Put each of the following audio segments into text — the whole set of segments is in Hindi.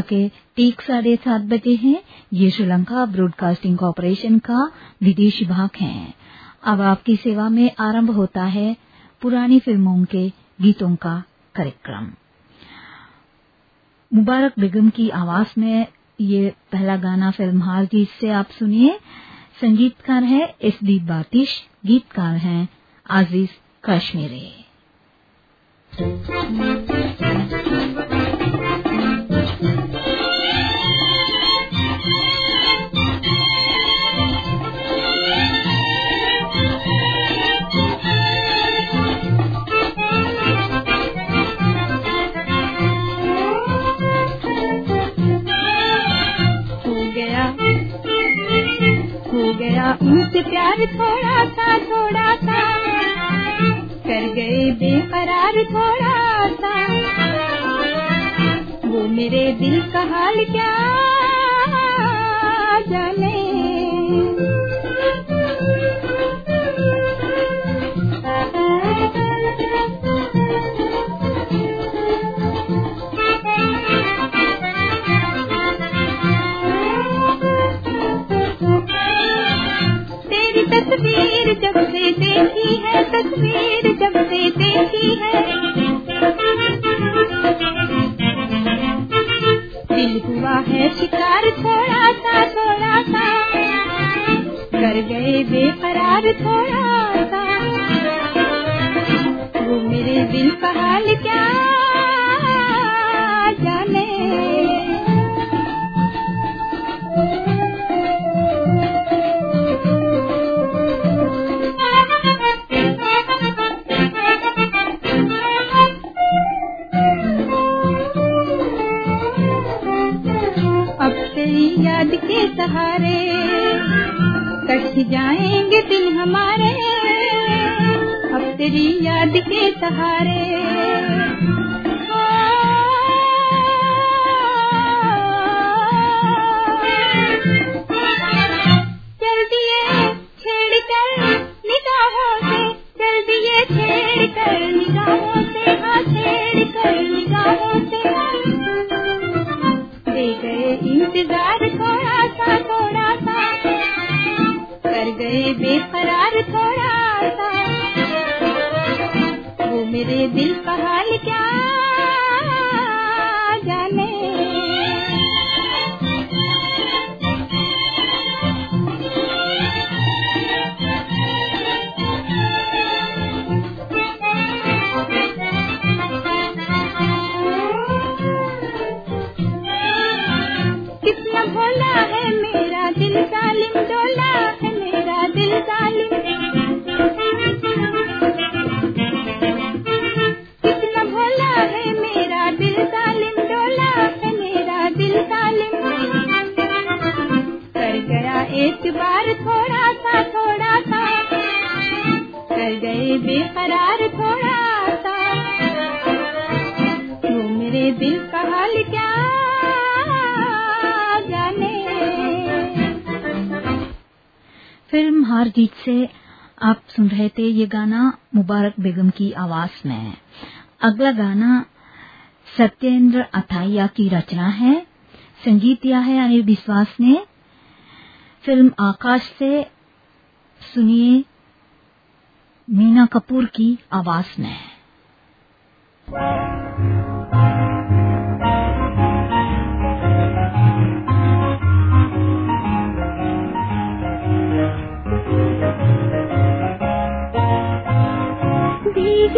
के ठीक साढ़े सात बजे हैं। ये श्रीलंका ब्रॉडकास्टिंग कॉरपोरेशन का विदेशी भाग है। अब आपकी सेवा में आरंभ होता है पुरानी फ़िल्मों के गीतों का कार्यक्रम। मुबारक बेगम की आवाज़ में ये पहला गाना फ़िल्म हार जीत से आप सुनिए। संगीतकार है एस डी बातिश गीतकार हैं आजीज कश्मीरी। प्यार थोड़ा सा थोड़ा सा कर गए बेकरार थोड़ा सा वो मेरे दिल का हाल क्या जाने? इंतज़ार थोड़ा सा थोड़ा सा। कर गए बेकरार मेरे दिल का हाल क्या हार जीत से आप सुन रहे थे ये गाना मुबारक बेगम की आवाज़ में। अगला गाना सत्येंद्र अथाइया की रचना है। संगीत दिया है अनिल विश्वास ने। फ़िल्म आकाश से सुनिए मीना कपूर की आवाज़ में।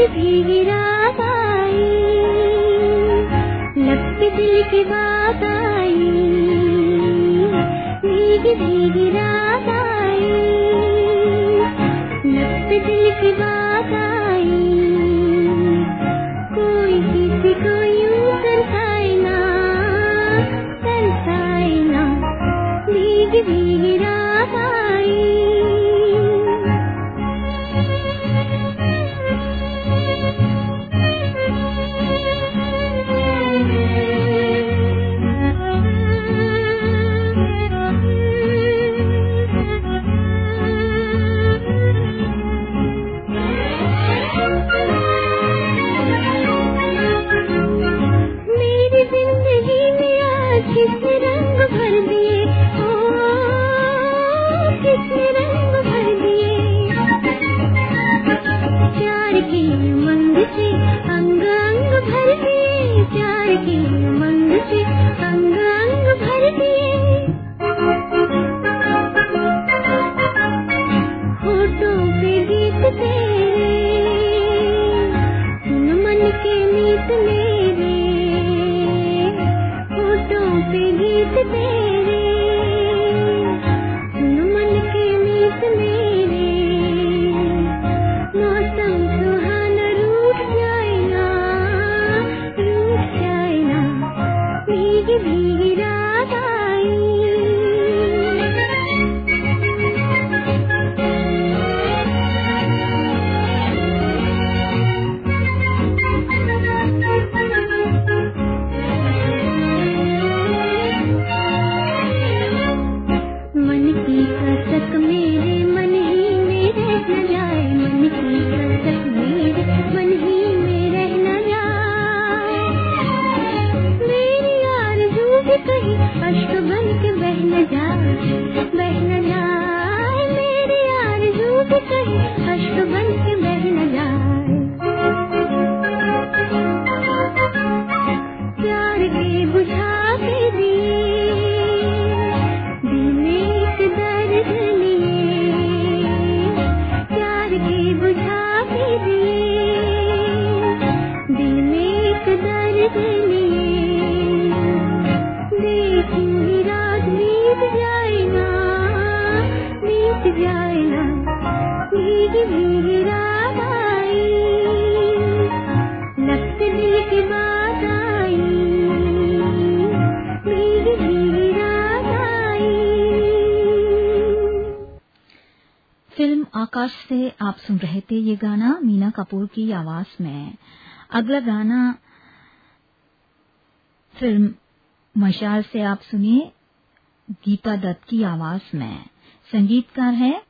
भीगी भीगी आई लगती दिल की बात आई भीगी भीगी रात आई लगती दिल की बात किस रंग भर दिए? रंग भर दिए? प्यार के मंग से अंग अंग भर दिए मंग से अंग आकाश से आप सुन रहे थे ये गाना मीना कपूर की आवाज़ में। अगला गाना फ़िल्म मशाल से आप सुनिए, गीता दत्त की आवाज़ में। संगीतकार है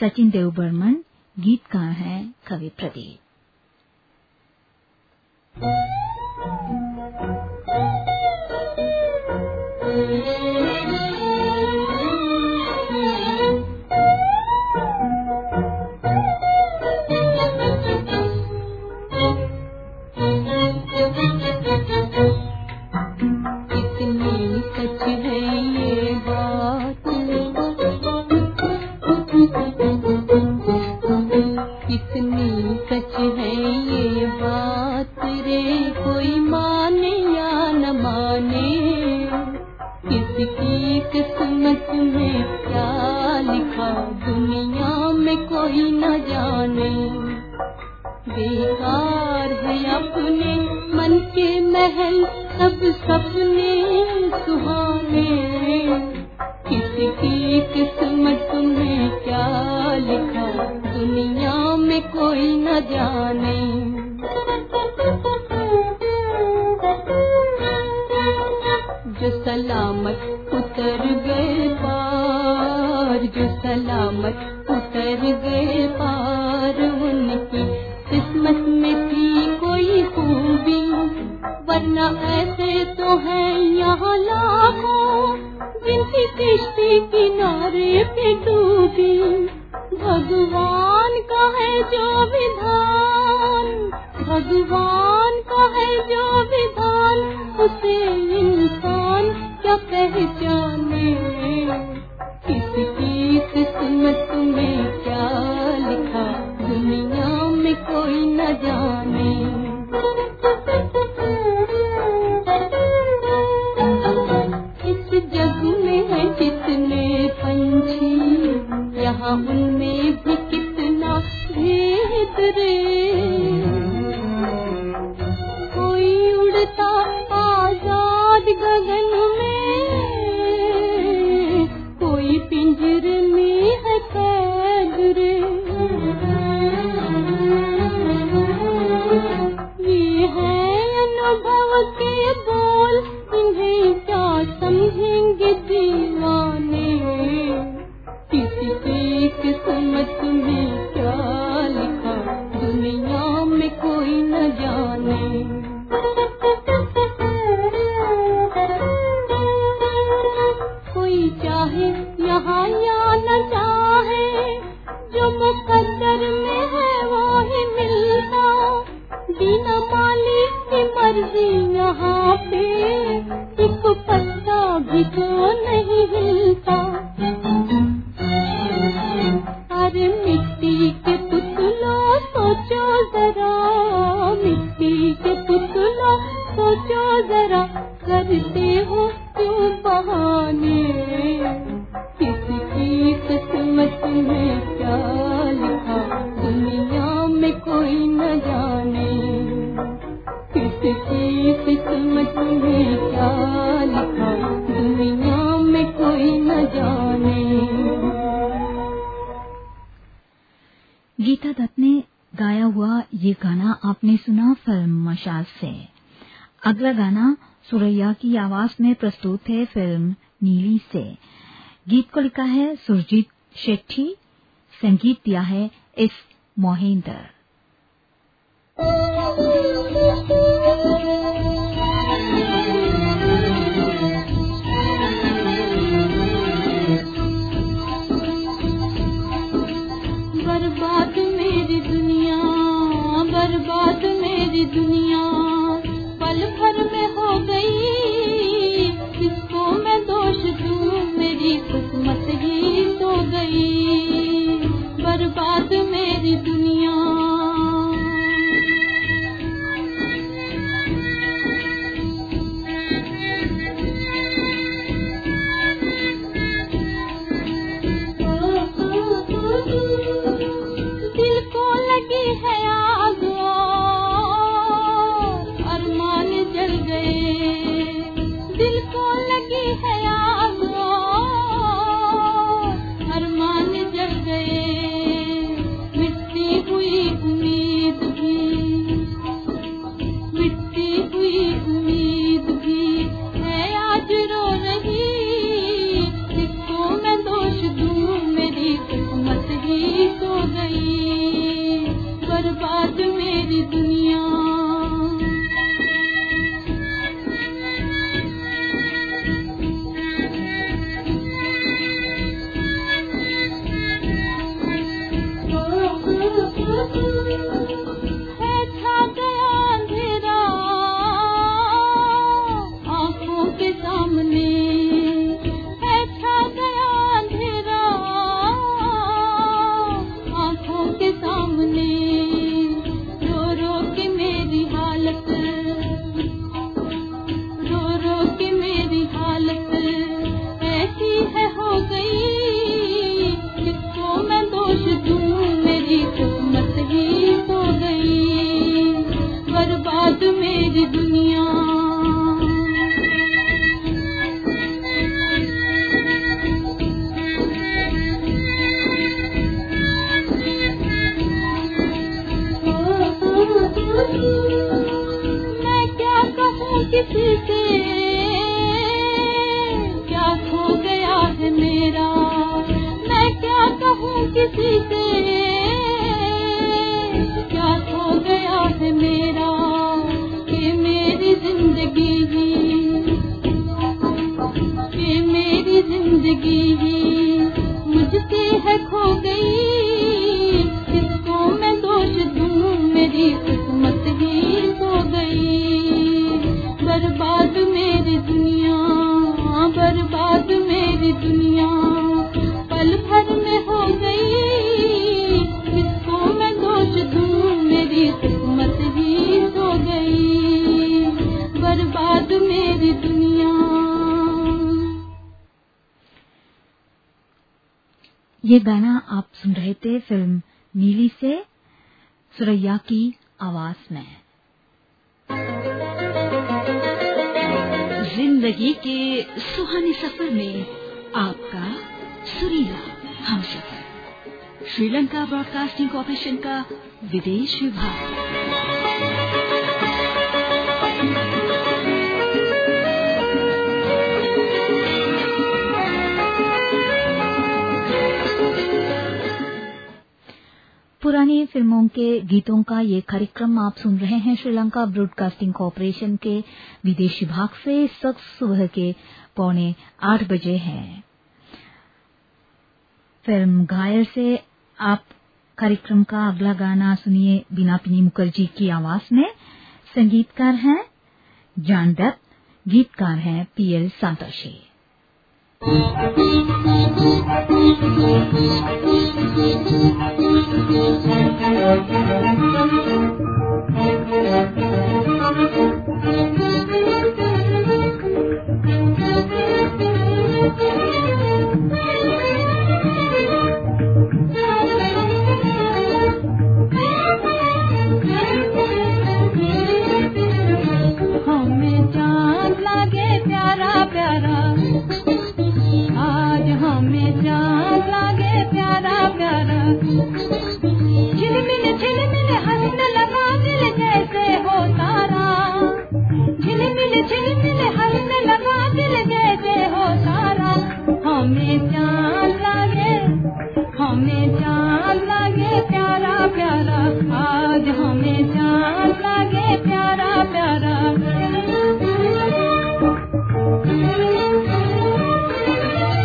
सचिन देव बर्मन गीतकार हैं कवि प्रदीप। किश्ती किनारे पे डूबी। भगवान का है जो विधान भगवान भगवती गीता दत्त ने गाया हुआ ये गाना आपने सुना फ़िल्म मशाज से। अगला गाना सुरैया की आवाज़ में प्रस्तुत है फ़िल्म नीली से। गीत को लिखा है सुरजीत शेट्टी, संगीत दिया है इस मोहिंदर। बर्बाद मेरी दुनिया बर्बाद मेरी दुनिया। कहूँ किसी से क्या खो गया है मेरा? मैं क्या कहूँ किसी से क्या खो गया है मेरा? ये मेरी ज़िंदगी ही ये मेरी ज़िंदगी ही मुझसे है खो गई। ये गाना आप सुन रहे थे फ़िल्म नीली से, सुरैया की आवाज़ में। ज़िंदगी के सुहाने सफ़र में आपका सुरीला हम सफ़र श्रीलंका ब्रॉडकास्टिंग कॉरपोरेशन का विदेश विभाग। पुरानी फ़िल्मों के गीतों का ये कार्यक्रम आप सुन रहे हैं श्रीलंका ब्रॉडकास्टिंग कॉरपोरेशन के विदेश विभाग से वक्त सुबह के पौने आठ बजे है। फ़िल्म घायल से आप कार्यक्रम का अगला गाना सुनिए बिनापिनी मुखर्जी की आवाज़ में। संगीतकार हैं जान दत्त गीतकार हैं PL Santoshi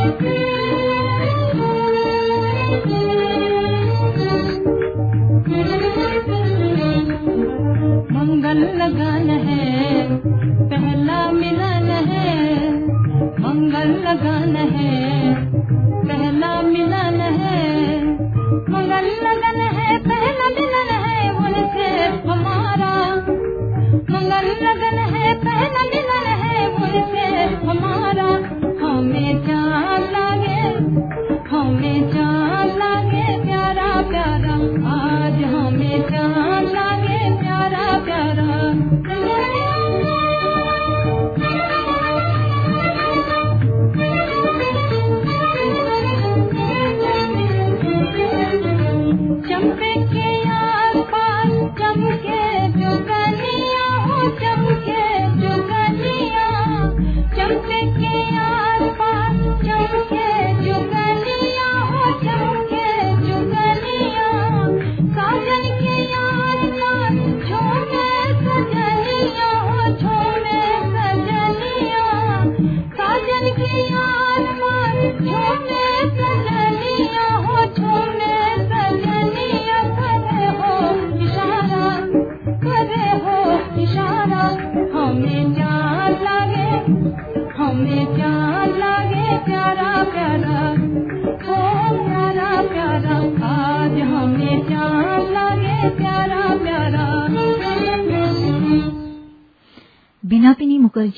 Thank you.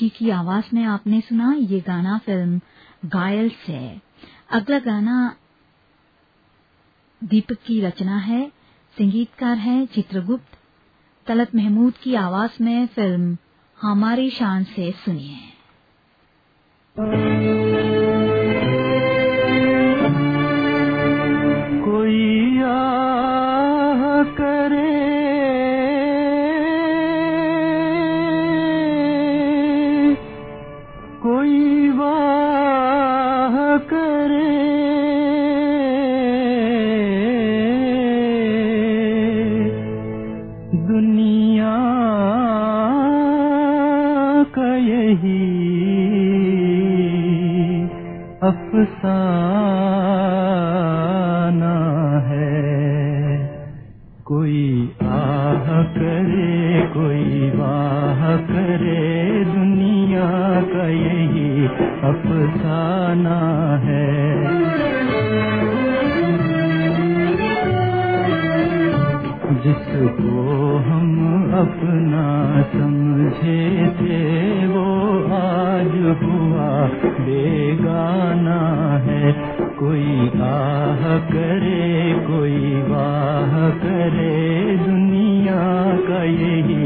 Mukherjee की आवाज़ में आपने सुना, ये गाना फ़िल्म गायल से अगला गाना दीपक की रचना है, संगीतकार है चित्रगुप्त। तलत महमूद की आवाज़ में फ़िल्म हमारी शान से सुनिए। जिसको हम अपना समझे थे, वो आज हुआ बेगाना है। कोई आह करे, कोई वाह करे, दुनिया का यही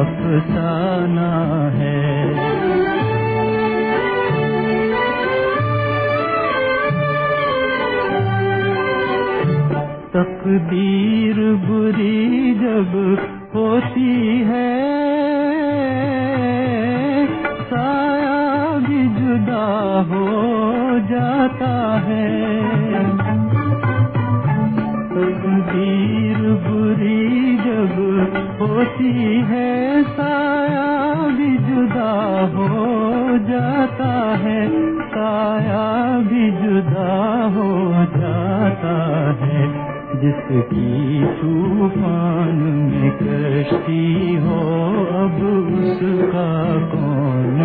अफसाना है। तकदीर बुरी जब होती है, साया भी जुदा हो जाता है। तकदीर बुरी जब होती है, साया भी जुदा हो जाता है। साया भी जुदा हो जाता जिसकी तूफ़ान में कश्ती हो, अब उसका कौन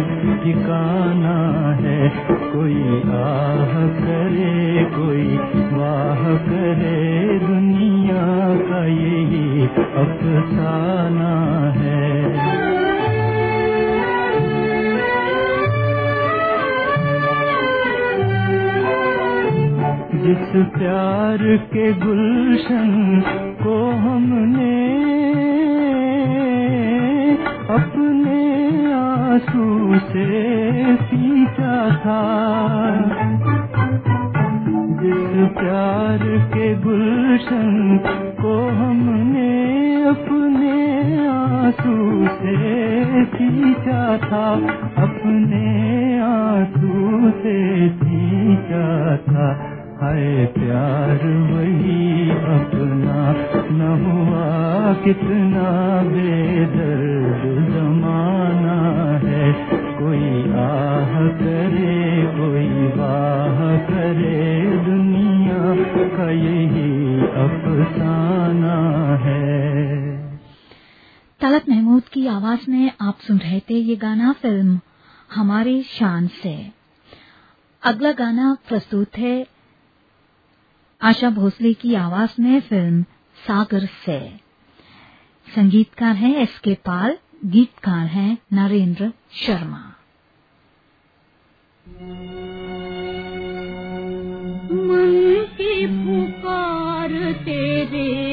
ठिकाना है? कोई आह करे, कोई वाह करे, दुनिया का यही अफसाना है। जिस प्यार के गुलशन को हमने अपने आँसू से सींचा था। जिस प्यार के गुलशन को हमने अपने आँसू से सींचा था, अपने आँसू से सींचा था। हाय प्यार वही अपना, न हुआ कितना बेदर्द जमाना है। कोई आह करे, कोई वाह करे, दुनिया का यही अफसाना है। तलत महमूद की आवाज़ में आप सुन रहे थे ये गाना फ़िल्म, हमारी शान से। अगला गाना प्रस्तुत है आशा भोसले की आवाज़ में फ़िल्म सागर से। संगीतकार हैं एस के पाल, गीतकार हैं नरेंद्र शर्मा। मन की पुकार तेरे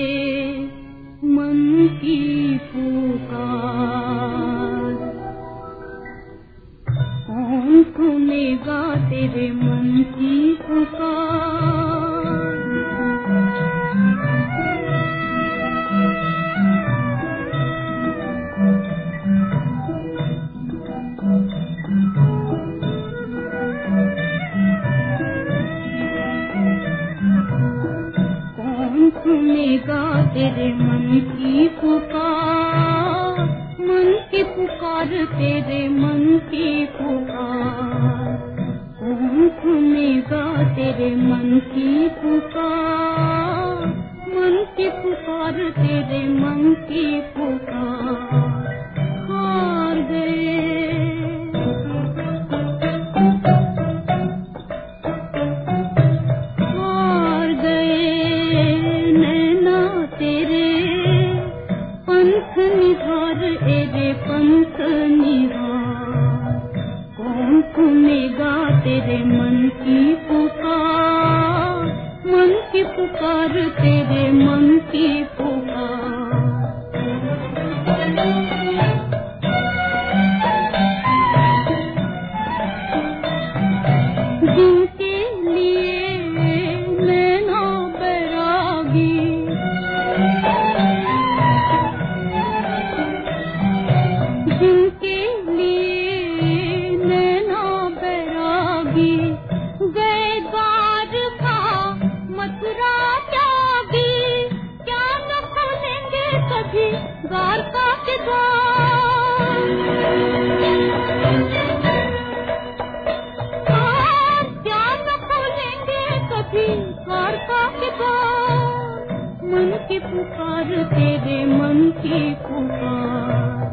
के द्वार मन की पुकार, तेरे मन की पुकार।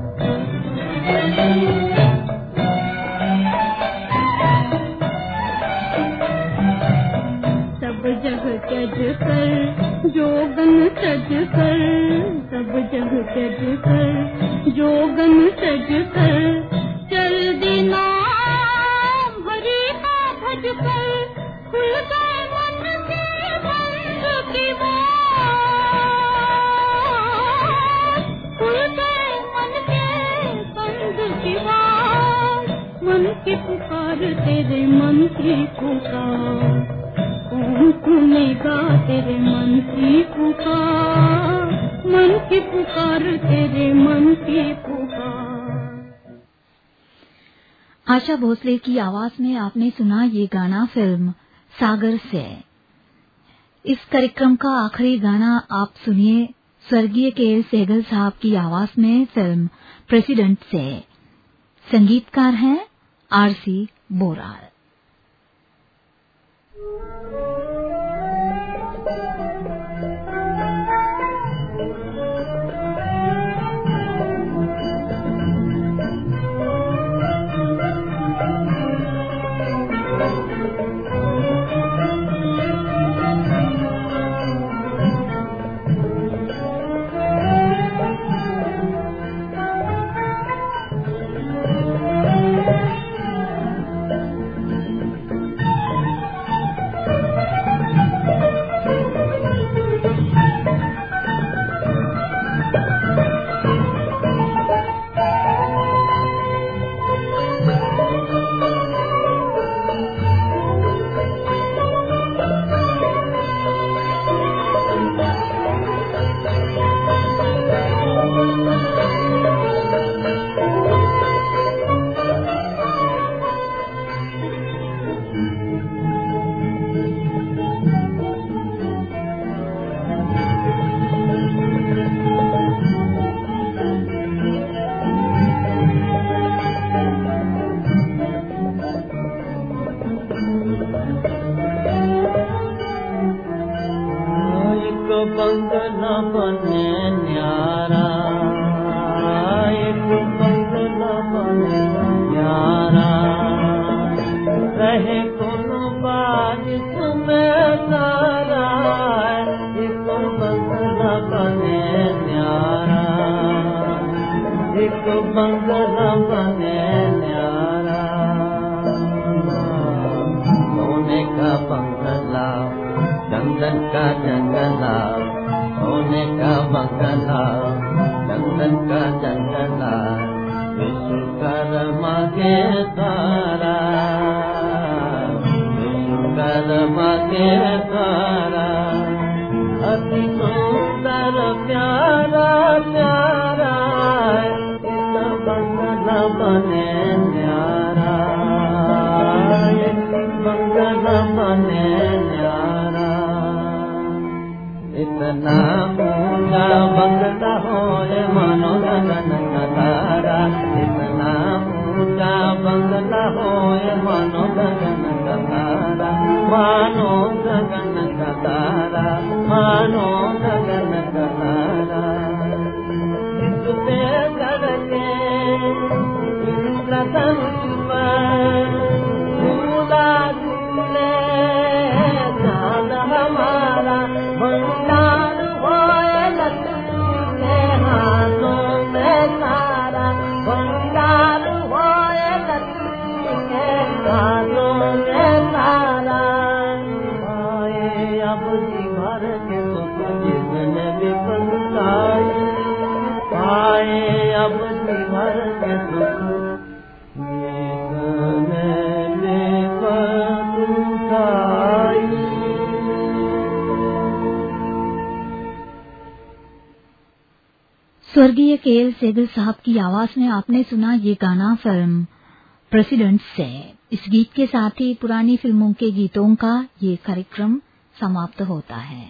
जग जज कर, जोगन सज कर। सब जग जज कर, जोगन सज कर। की पुकार तेरे की पुकार। सुनेगा तेरे की पुकार? मन की पुकार तेरे मन की पुकार। आशा भोसले की आवाज़ में आपने सुना ये गाना फ़िल्म सागर से। इस कार्यक्रम का आखिरी गाना आप सुनिए, स्वर्गीय के एल सहगल साहब की आवाज़ में फ़िल्म प्रेसिडेंट से। संगीतकार हैं आरसी बोराल। बने न्यारा। एक बंगला बने न्यारा। सोने का बंगला, चंदन का जंगला सोने का बंगला, चंदन का जंगला विश्व कर्म के तारा। विश्व कर्म के तारा। अति बने न्यारा बंगला बने न्यारा इतना ऊँचा बंगला हो मानो गगन का तारा इतना ऊँचा बंगला हो मानो गगन का तारा मानो गगन का तारा मानो स्वर्गीय के एल सेगल साहब की आवाज़ में आपने सुना ये गाना फ़िल्म प्रेसिडेंट से। इस गीत के साथ ही पुरानी फ़िल्मों के गीतों का ये कार्यक्रम समाप्त होता है।